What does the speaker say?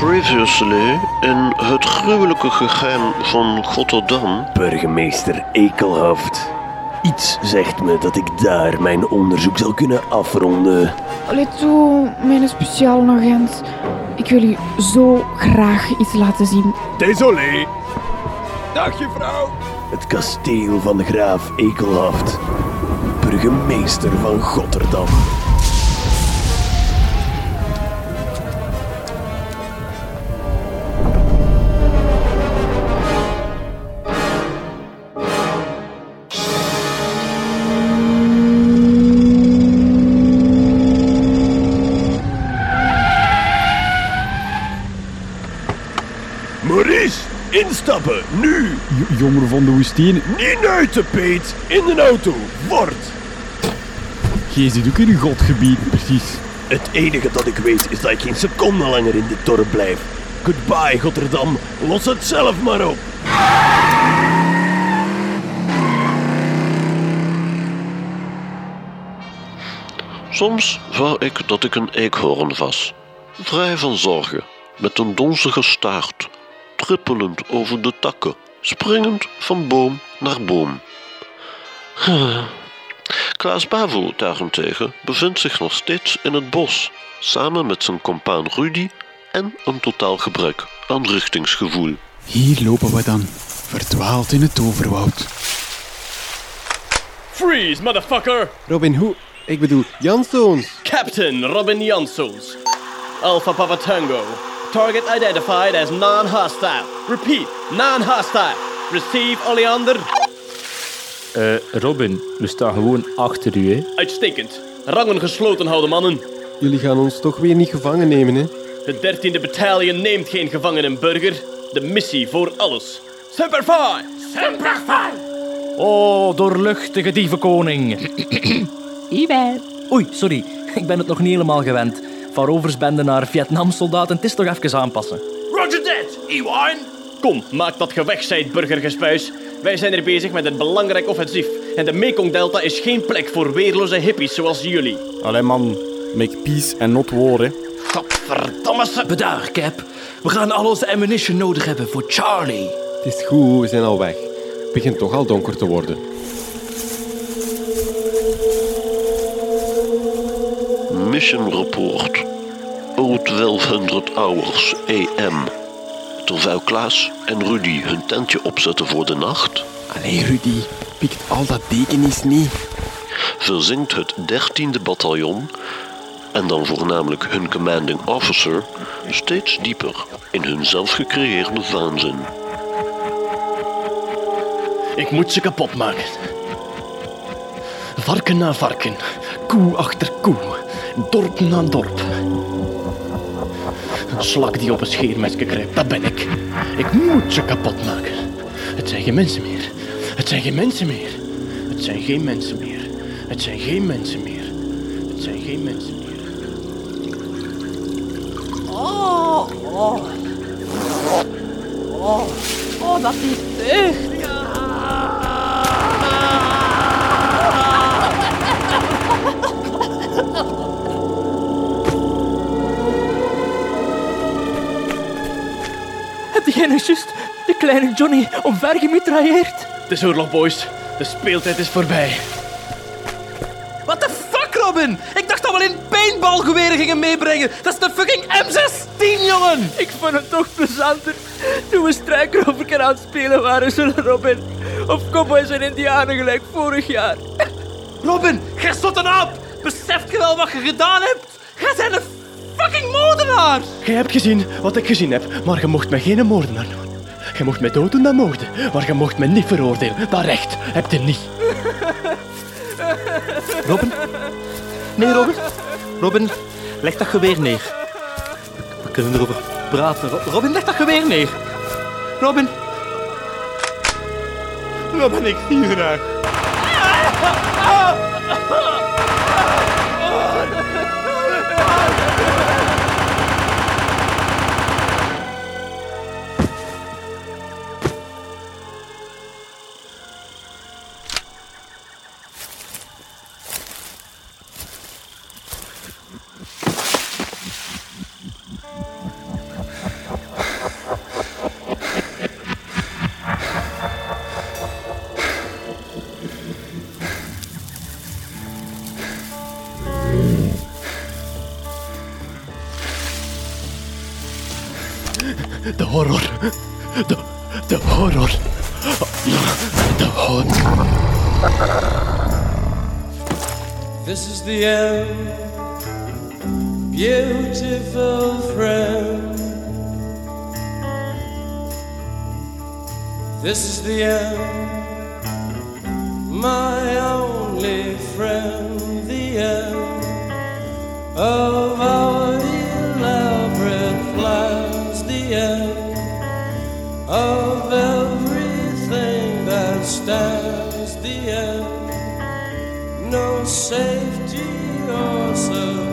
Previously in het gruwelijke geheim van Rotterdam. Burgemeester Ekelhaft. Iets zegt me dat ik daar mijn onderzoek zal kunnen afronden. Allee toe, mijn speciale agent. Ik wil u zo graag iets laten zien. Désolé. Dag juffrouw. Het kasteel van de graaf Ekelhaft. Burgemeester van Rotterdam. Maurice, instappen, nu! J- Jongen van de woestijn. Niet nuiten, Peet! In de auto, wordt! Gij zit ook in een godgebied, precies. Het enige dat ik weet is dat ik geen seconde langer in dit dorp blijf. Goodbye, Rotterdam. Los het zelf maar op. Soms wou ik dat ik een eekhoorn was. Vrij van zorgen, met een donzige staart, trippelend over de takken, springend van boom naar boom. Klaas Bavo daarentegen bevindt zich nog steeds in het bos, samen met zijn compaan Rudy en een totaal gebrek aan richtingsgevoel. Hier lopen we dan, verdwaald in het overwoud. Freeze, motherfucker! Robin Hood. Ik bedoel, Janszoons. Captain Robin Jansons. Alpha Papa Tango. Target identified as non-hostile. Repeat, non-hostile. Receive Oleander. Eh, Robin, we staan gewoon achter u, hè? Uitstekend. Rangen gesloten houden, mannen. Jullie gaan ons toch weer niet gevangen nemen, hè? Het 13e battalion neemt geen gevangenen, burger. De missie voor alles. Semper Fi! Semper Fi! Oh, doorluchtige dievenkoning. Iwer. Oei, sorry. Ik ben het nog niet helemaal gewend. Van roversbende naar Vietnam-soldaten, het is toch even aanpassen. Roger that, Ewine! Kom, maak dat ge weg zijt, burgergespuis. Wij zijn er bezig met een belangrijk offensief. En de Mekong-delta is geen plek voor weerloze hippies zoals jullie. Allee man, make peace en not war, hè. Godverdamme se... Bedaar, Cap. We gaan al onze ammunition nodig hebben voor Charlie. Het is goed, we zijn al weg. Het begint toch al donker te worden. Mission Report. Oud 1200 Hours AM. Terwijl Klaas en Rudy hun tentje opzetten voor de nacht, Allee, Rudy. Pikt al dat dekenis niet. verzinkt het 13e bataljon, en dan voornamelijk hun commanding officer, steeds dieper in hun zelfgecreëerde waanzin. Ik moet ze kapot maken. Varken na varken, koe achter koe, dorp na dorp. Een slak die op een scheermesje kruipt, dat ben ik. Ik moet ze kapot maken. Het zijn geen mensen meer. Het zijn geen mensen meer. Het zijn geen mensen meer. Het zijn geen mensen meer. Het zijn geen mensen meer. Oh, oh. Oh, oh, dat is echt. Juist de kleine Johnny omvergemitrailleerd? Het is oorlog, boys. De speeltijd is voorbij. What the fuck, Robin? Ik dacht dat we alleen paintballgeweren gingen meebrengen. Dat is de fucking M16, jongen! Ik vond het toch plezanter toen we strijkrover aan het spelen waren, zullen Robin. Of cowboys en indianen gelijk vorig jaar. Robin, jij stond een aap! Beseft je wel wat je gedaan hebt? Jij bent een fucking moordenaar! Jij hebt gezien wat ik gezien heb, maar je mocht mij geen moordenaar noemen. Je mocht mij dood doen dan moorden, maar je mocht mij niet veroordelen. Dat recht heb je niet. Robin? Nee, Robin. Robin, leg dat geweer neer. We kunnen erover praten. Ro- Robin, leg dat geweer neer. Robin. Robin, ik zie je graag. De horror. De, de horror. De horror. This is the end, beautiful friend. This is the end, my only friend, the end of of everything that stands the end. No safety or survival.